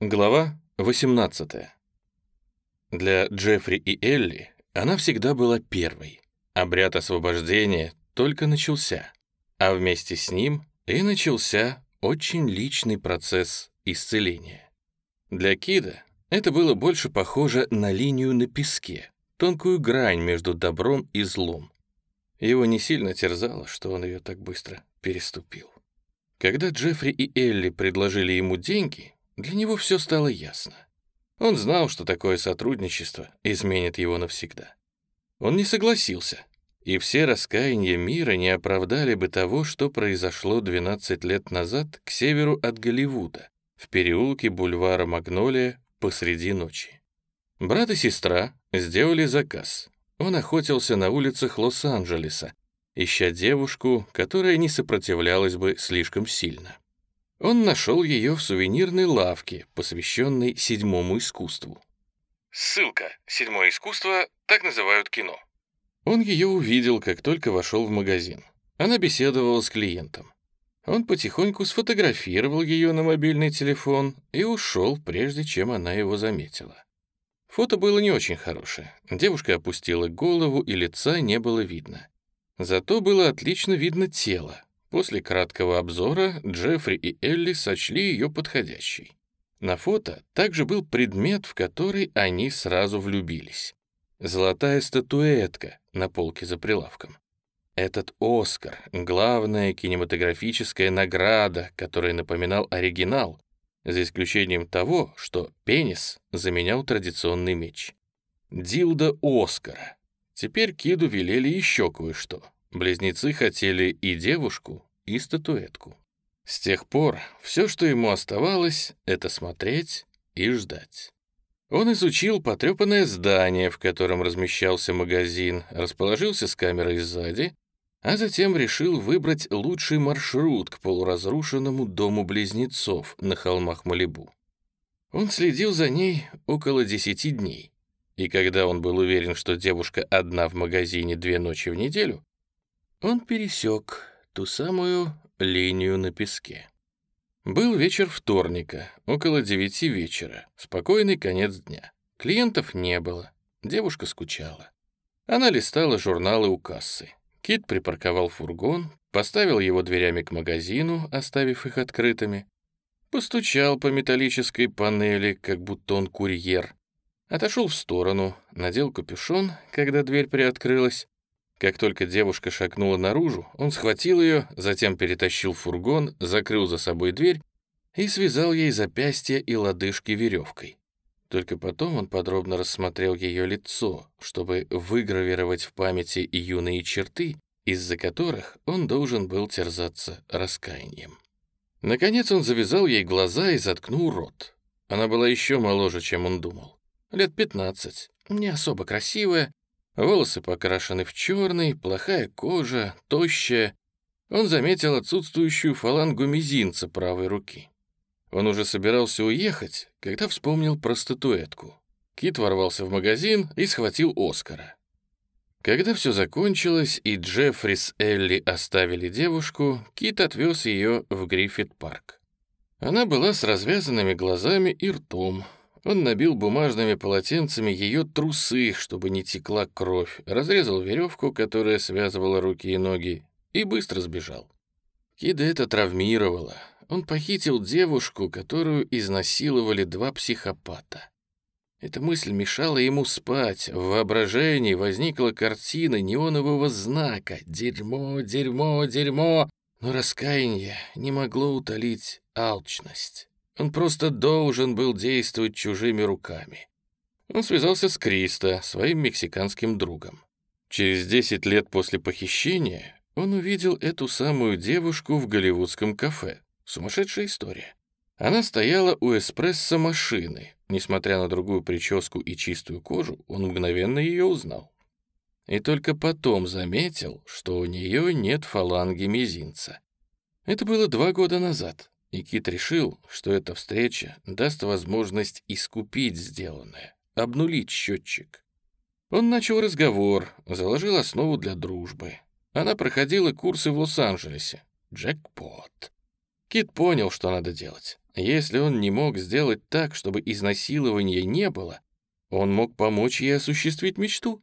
Глава 18. Для Джеффри и Элли она всегда была первой. Обряд освобождения только начался, а вместе с ним и начался очень личный процесс исцеления. Для Кида это было больше похоже на линию на песке, тонкую грань между добром и злом. Его не сильно терзало, что он ее так быстро переступил. Когда Джеффри и Элли предложили ему деньги, для него все стало ясно. Он знал, что такое сотрудничество изменит его навсегда. Он не согласился, и все раскаяния мира не оправдали бы того, что произошло 12 лет назад к северу от Голливуда, в переулке бульвара Магнолия посреди ночи. Брат и сестра сделали заказ. Он охотился на улицах Лос-Анджелеса, ища девушку, которая не сопротивлялась бы слишком сильно. Он нашел ее в сувенирной лавке, посвященной седьмому искусству. Ссылка. Седьмое искусство так называют кино. Он ее увидел, как только вошел в магазин. Она беседовала с клиентом. Он потихоньку сфотографировал ее на мобильный телефон и ушел, прежде чем она его заметила. Фото было не очень хорошее. Девушка опустила голову, и лица не было видно. Зато было отлично видно тело, После краткого обзора Джеффри и Элли сочли ее подходящей. На фото также был предмет, в который они сразу влюбились. Золотая статуэтка на полке за прилавком. Этот «Оскар» — главная кинематографическая награда, которая напоминал оригинал, за исключением того, что пенис заменял традиционный меч. Дилда Оскара. Теперь Киду велели еще кое-что — Близнецы хотели и девушку, и статуэтку. С тех пор все, что ему оставалось, это смотреть и ждать. Он изучил потрепанное здание, в котором размещался магазин, расположился с камерой сзади, а затем решил выбрать лучший маршрут к полуразрушенному дому близнецов на холмах Малибу. Он следил за ней около десяти дней, и когда он был уверен, что девушка одна в магазине две ночи в неделю, он пересек ту самую линию на песке. Был вечер вторника, около девяти вечера, спокойный конец дня. Клиентов не было, девушка скучала. Она листала журналы у кассы. Кит припарковал фургон, поставил его дверями к магазину, оставив их открытыми, постучал по металлической панели, как будто он курьер, отошел в сторону, надел капюшон, когда дверь приоткрылась, как только девушка шагнула наружу, он схватил ее, затем перетащил фургон, закрыл за собой дверь и связал ей запястья и лодыжки веревкой. Только потом он подробно рассмотрел ее лицо, чтобы выгравировать в памяти юные черты, из-за которых он должен был терзаться раскаянием. Наконец он завязал ей глаза и заткнул рот. Она была еще моложе, чем он думал. Лет пятнадцать, не особо красивая, Волосы покрашены в черный, плохая кожа, тощая. Он заметил отсутствующую фалангу мизинца правой руки. Он уже собирался уехать, когда вспомнил про статуэтку. Кит ворвался в магазин и схватил Оскара. Когда все закончилось и Джеффри с Элли оставили девушку, Кит отвез ее в Гриффит-парк. Она была с развязанными глазами и ртом, он набил бумажными полотенцами ее трусы, чтобы не текла кровь, разрезал веревку, которая связывала руки и ноги, и быстро сбежал. Кида это травмировало. Он похитил девушку, которую изнасиловали два психопата. Эта мысль мешала ему спать. В воображении возникла картина неонового знака «Дерьмо, дерьмо, дерьмо», но раскаяние не могло утолить алчность. Он просто должен был действовать чужими руками. Он связался с Кристо, своим мексиканским другом. Через 10 лет после похищения он увидел эту самую девушку в голливудском кафе. Сумасшедшая история. Она стояла у эспрессо-машины. Несмотря на другую прическу и чистую кожу, он мгновенно ее узнал. И только потом заметил, что у нее нет фаланги мизинца. Это было два года назад. И Кит решил, что эта встреча даст возможность искупить сделанное, обнулить счетчик. Он начал разговор, заложил основу для дружбы. Она проходила курсы в Лос-Анджелесе. Джекпот. Кит понял, что надо делать. Если он не мог сделать так, чтобы изнасилования не было, он мог помочь ей осуществить мечту.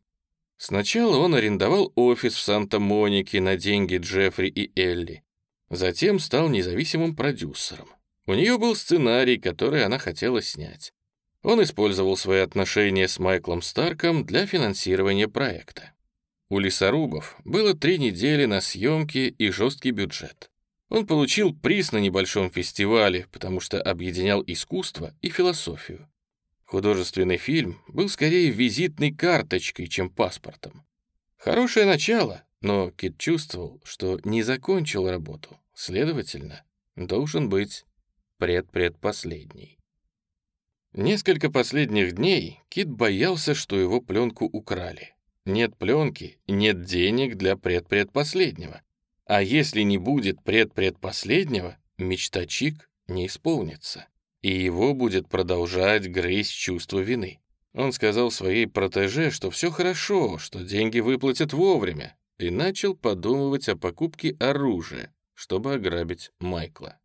Сначала он арендовал офис в Санта-Монике на деньги Джеффри и Элли. Затем стал независимым продюсером. У нее был сценарий, который она хотела снять. Он использовал свои отношения с Майклом Старком для финансирования проекта. У лесорубов было три недели на съемки и жесткий бюджет. Он получил приз на небольшом фестивале, потому что объединял искусство и философию. Художественный фильм был скорее визитной карточкой, чем паспортом. Хорошее начало, но Кит чувствовал, что не закончил работу, следовательно, должен быть предпредпоследний. Несколько последних дней Кит боялся, что его пленку украли. Нет пленки, нет денег для предпредпоследнего. А если не будет предпредпоследнего, мечта Чик не исполнится и его будет продолжать грызть чувство вины. Он сказал своей протеже, что все хорошо, что деньги выплатят вовремя, и начал подумывать о покупке оружия, чтобы ограбить Майкла.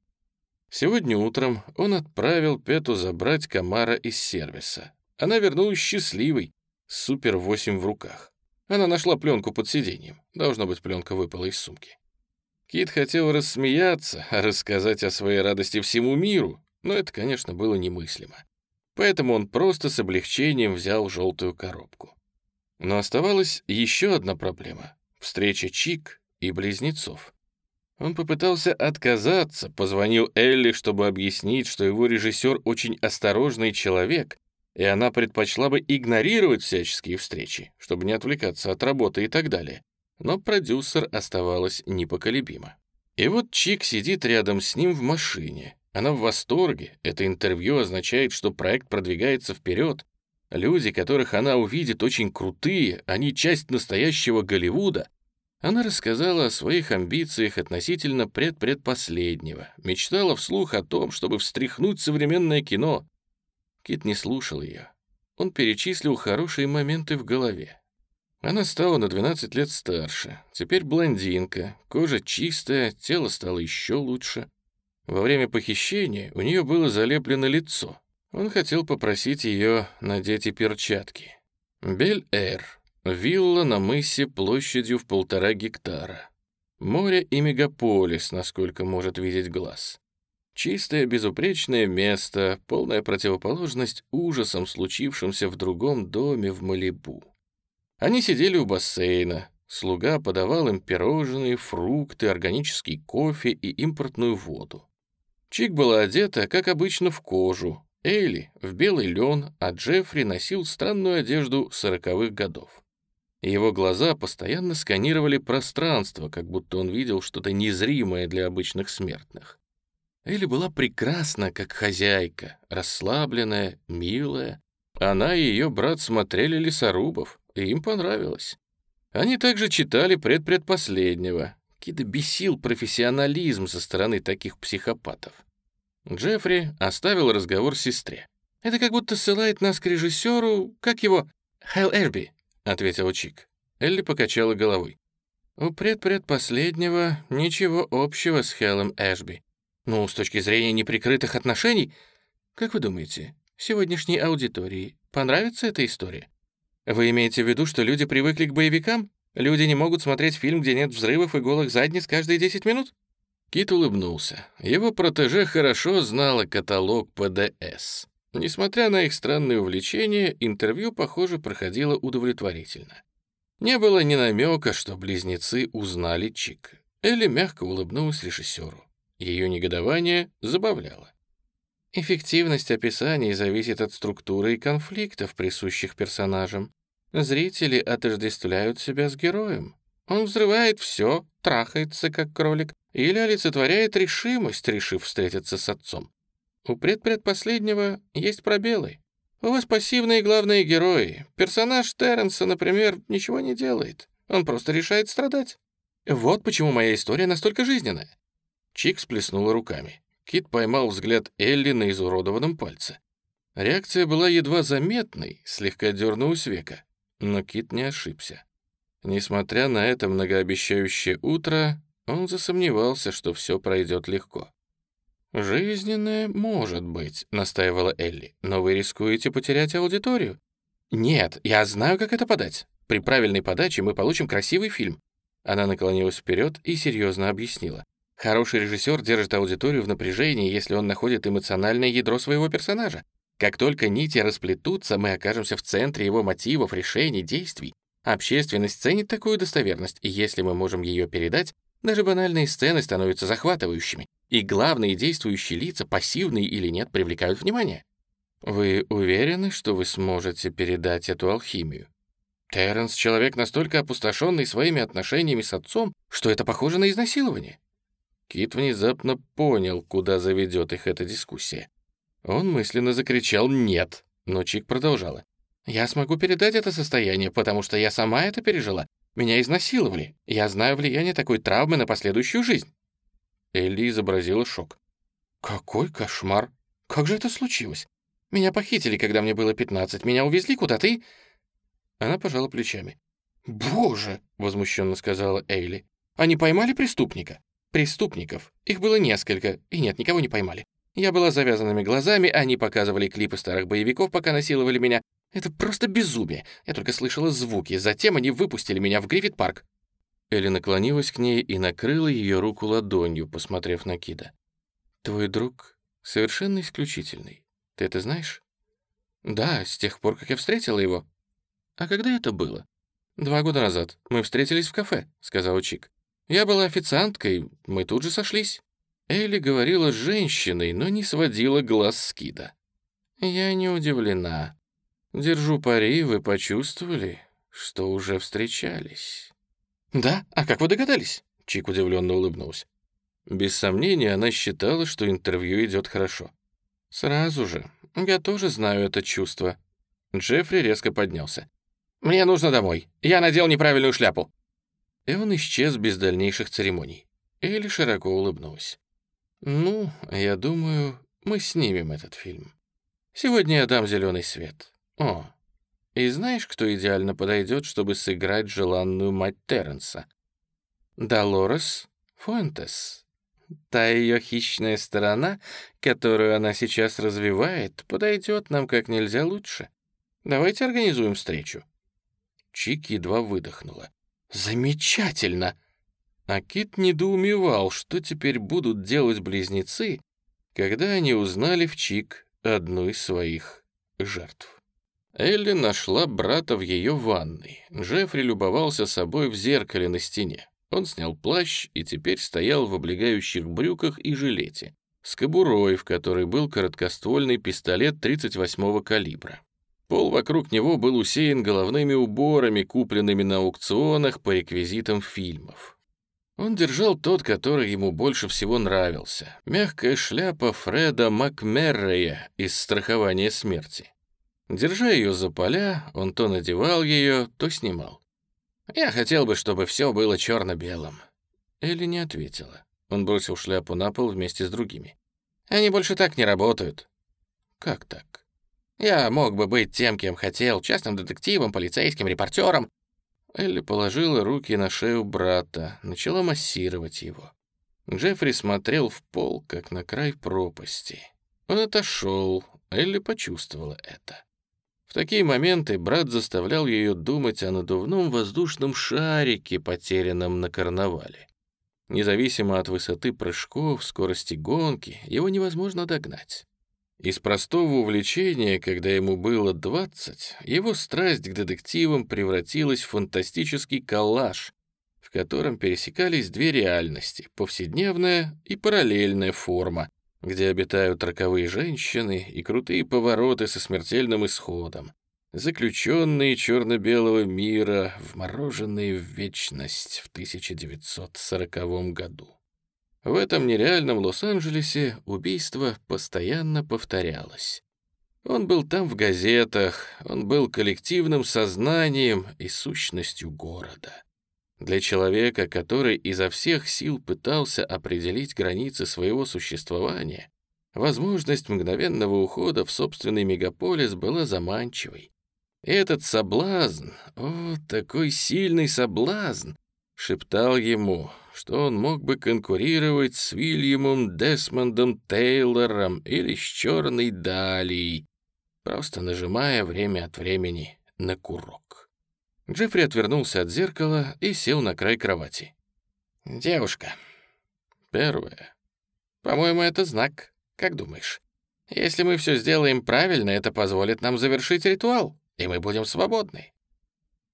Сегодня утром он отправил Пету забрать Камара из сервиса. Она вернулась счастливой, с Супер-8 в руках. Она нашла пленку под сиденьем. Должно быть, пленка выпала из сумки. Кит хотел рассмеяться, рассказать о своей радости всему миру, но это, конечно, было немыслимо. Поэтому он просто с облегчением взял желтую коробку. Но оставалась еще одна проблема — встреча Чик и близнецов. Он попытался отказаться, позвонил Элли, чтобы объяснить, что его режиссер очень осторожный человек, и она предпочла бы игнорировать всяческие встречи, чтобы не отвлекаться от работы и так далее. Но продюсер оставалась непоколебима. И вот Чик сидит рядом с ним в машине, она в восторге. Это интервью означает, что проект продвигается вперед. Люди, которых она увидит, очень крутые, они часть настоящего Голливуда. Она рассказала о своих амбициях относительно предпредпоследнего, мечтала вслух о том, чтобы встряхнуть современное кино. Кит не слушал ее. Он перечислил хорошие моменты в голове. Она стала на 12 лет старше, теперь блондинка, кожа чистая, тело стало еще лучше. Во время похищения у нее было залеплено лицо. Он хотел попросить ее надеть и перчатки. Бель-Эр. Вилла на мысе площадью в полтора гектара. Море и мегаполис, насколько может видеть глаз. Чистое, безупречное место, полная противоположность ужасам, случившимся в другом доме в Малибу. Они сидели у бассейна. Слуга подавал им пирожные, фрукты, органический кофе и импортную воду. Чик была одета, как обычно, в кожу, Эйли — в белый лен, а Джеффри носил странную одежду сороковых годов. Его глаза постоянно сканировали пространство, как будто он видел что-то незримое для обычных смертных. Элли была прекрасна, как хозяйка, расслабленная, милая. Она и ее брат смотрели лесорубов, и им понравилось. Они также читали предпредпоследнего, Кида бесил профессионализм со стороны таких психопатов. Джеффри оставил разговор сестре. «Это как будто ссылает нас к режиссеру, как его, Хэл Эрби», — ответила Чик. Элли покачала головой. «У предпредпоследнего ничего общего с Хелом Эшби. Ну, с точки зрения неприкрытых отношений, как вы думаете, сегодняшней аудитории понравится эта история? Вы имеете в виду, что люди привыкли к боевикам? Люди не могут смотреть фильм, где нет взрывов и голых задниц каждые 10 минут?» Кит улыбнулся. Его протеже хорошо знала каталог ПДС. Несмотря на их странные увлечения, интервью, похоже, проходило удовлетворительно. Не было ни намека, что близнецы узнали Чик. Элли мягко улыбнулась режиссеру. Ее негодование забавляло. Эффективность описаний зависит от структуры и конфликтов, присущих персонажам. Зрители отождествляют себя с героем. Он взрывает все, трахается, как кролик, или олицетворяет решимость, решив встретиться с отцом. У предпредпоследнего есть пробелы. У вас пассивные главные герои. Персонаж Терренса, например, ничего не делает. Он просто решает страдать. Вот почему моя история настолько жизненная. Чик всплеснула руками. Кит поймал взгляд Элли на изуродованном пальце. Реакция была едва заметной, слегка дернулась века. Но Кит не ошибся. Несмотря на это многообещающее утро, он засомневался, что все пройдет легко. «Жизненное может быть», — настаивала Элли, «но вы рискуете потерять аудиторию». «Нет, я знаю, как это подать. При правильной подаче мы получим красивый фильм». Она наклонилась вперед и серьезно объяснила. Хороший режиссер держит аудиторию в напряжении, если он находит эмоциональное ядро своего персонажа. Как только нити расплетутся, мы окажемся в центре его мотивов, решений, действий. Общественность ценит такую достоверность, и если мы можем ее передать, даже банальные сцены становятся захватывающими, и главные действующие лица, пассивные или нет, привлекают внимание. Вы уверены, что вы сможете передать эту алхимию? Терренс — человек настолько опустошенный своими отношениями с отцом, что это похоже на изнасилование. Кит внезапно понял, куда заведет их эта дискуссия. Он мысленно закричал «нет», но Чик продолжала. «Я смогу передать это состояние, потому что я сама это пережила. Меня изнасиловали. Я знаю влияние такой травмы на последующую жизнь». Элли изобразила шок. «Какой кошмар! Как же это случилось? Меня похитили, когда мне было 15. Меня увезли куда-то и...» Она пожала плечами. «Боже!» — возмущенно сказала Эйли. «Они поймали преступника?» Преступников. Их было несколько, и нет, никого не поймали. Я была завязанными глазами, они показывали клипы старых боевиков, пока насиловали меня. Это просто безумие. Я только слышала звуки. Затем они выпустили меня в Гриффит-парк. Элли наклонилась к ней и накрыла ее руку ладонью, посмотрев на Кида. «Твой друг совершенно исключительный. Ты это знаешь?» «Да, с тех пор, как я встретила его». «А когда это было?» «Два года назад. Мы встретились в кафе», — сказал Чик. Я была официанткой, мы тут же сошлись. Элли говорила с женщиной, но не сводила глаз с Кида. Я не удивлена. Держу пари, вы почувствовали, что уже встречались. Да? А как вы догадались? Чик удивленно улыбнулся. Без сомнения, она считала, что интервью идет хорошо. Сразу же. Я тоже знаю это чувство. Джеффри резко поднялся. «Мне нужно домой. Я надел неправильную шляпу» и он исчез без дальнейших церемоний. Элли широко улыбнулась. «Ну, я думаю, мы снимем этот фильм. Сегодня я дам зеленый свет. О, и знаешь, кто идеально подойдет, чтобы сыграть желанную мать Терренса? Долорес Фуэнтес. Та ее хищная сторона, которую она сейчас развивает, подойдет нам как нельзя лучше. Давайте организуем встречу». Чик едва выдохнула. «Замечательно!» А Кит недоумевал, что теперь будут делать близнецы, когда они узнали в Чик одну из своих жертв. Элли нашла брата в ее ванной. Джеффри любовался собой в зеркале на стене. Он снял плащ и теперь стоял в облегающих брюках и жилете, с кобурой, в которой был короткоствольный пистолет 38-го калибра. Пол вокруг него был усеян головными уборами, купленными на аукционах по реквизитам фильмов. Он держал тот, который ему больше всего нравился. Мягкая шляпа Фреда Макмеррея из «Страхования смерти». Держа ее за поля, он то надевал ее, то снимал. «Я хотел бы, чтобы все было черно-белым». Элли не ответила. Он бросил шляпу на пол вместе с другими. «Они больше так не работают». «Как так?» Я мог бы быть тем, кем хотел, частным детективом, полицейским, репортером». Элли положила руки на шею брата, начала массировать его. Джеффри смотрел в пол, как на край пропасти. Он отошел, Элли почувствовала это. В такие моменты брат заставлял ее думать о надувном воздушном шарике, потерянном на карнавале. Независимо от высоты прыжков, скорости гонки, его невозможно догнать. Из простого увлечения, когда ему было 20, его страсть к детективам превратилась в фантастический коллаж, в котором пересекались две реальности — повседневная и параллельная форма, где обитают роковые женщины и крутые повороты со смертельным исходом, заключенные черно-белого мира, вмороженные в вечность в 1940 году. В этом нереальном Лос-Анджелесе убийство постоянно повторялось. Он был там в газетах, он был коллективным сознанием и сущностью города. Для человека, который изо всех сил пытался определить границы своего существования, возможность мгновенного ухода в собственный мегаполис была заманчивой. Этот соблазн, о, такой сильный соблазн, шептал ему, что он мог бы конкурировать с Вильямом Десмондом Тейлором или с Черной Далией, просто нажимая время от времени на курок. Джеффри отвернулся от зеркала и сел на край кровати. «Девушка. Первое. По-моему, это знак. Как думаешь? Если мы все сделаем правильно, это позволит нам завершить ритуал, и мы будем свободны».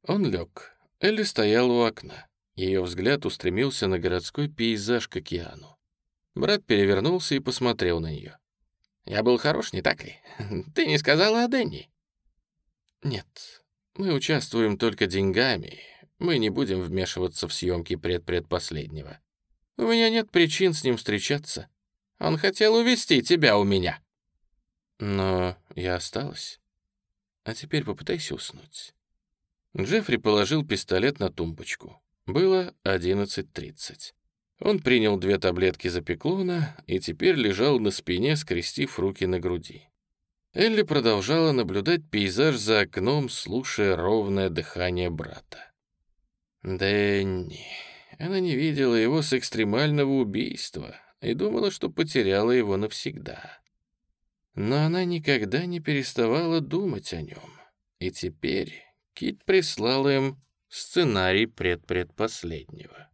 Он лег. Элли стояла у окна. Ее взгляд устремился на городской пейзаж к океану. Брат перевернулся и посмотрел на нее. «Я был хорош, не так ли? Ты не сказала о Дэнни?» «Нет, мы участвуем только деньгами. Мы не будем вмешиваться в съемки предпредпоследнего. У меня нет причин с ним встречаться. Он хотел увести тебя у меня». Но я осталась. А теперь попытайся уснуть. Джеффри положил пистолет на тумбочку. Было 11.30. Он принял две таблетки запеклона и теперь лежал на спине, скрестив руки на груди. Элли продолжала наблюдать пейзаж за окном, слушая ровное дыхание брата. Дэнни. Она не видела его с экстремального убийства и думала, что потеряла его навсегда. Но она никогда не переставала думать о нем. И теперь Кит прислал им сценарий предпредпоследнего.